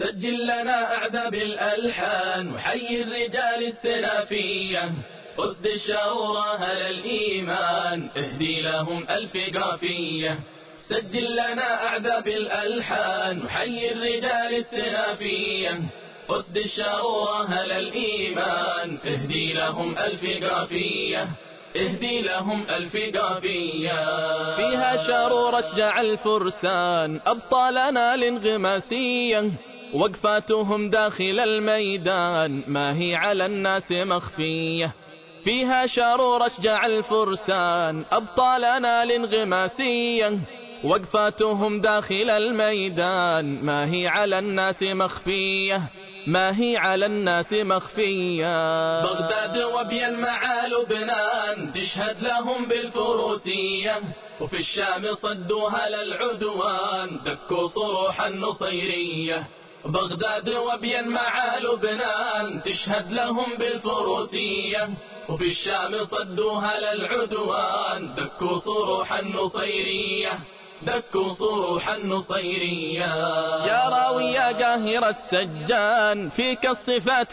سجل لنا أعذب الألحان وحي الرجال السلافية. أسد الشعور أهل الإيمان اهدي لهم ألف قافية. سجل لنا أعذب الألحان وحي الرجال السلافية. أسد الشعور أهل الإيمان اهدي لهم ألف قافية. اهدي لهم ألف قافية. فيها شارور أشجع الفرسان. أبطالنا الانغماسية وقفاتهم داخل الميدان. ما هي على الناس مخفية. فيها شارور أشجع الفرسان. أبطالنا الانغماسية وقفاتهم داخل الميدان. ما هي على الناس مخفية. ما هي على الناس مخفية. بغداد وبين مع لبنان تشهد لهم بالفروسية. وفي الشام صدوها للعدوان. دكوا صروح النصيرية. بغداد وبين مع لبنان تشهد لهم بالفروسية وفي الشام صدوها للعدوان دكوا صروح النصيرية دكوا صروح النصيرية. يا راوي يا قاهر السجان فيك الصفات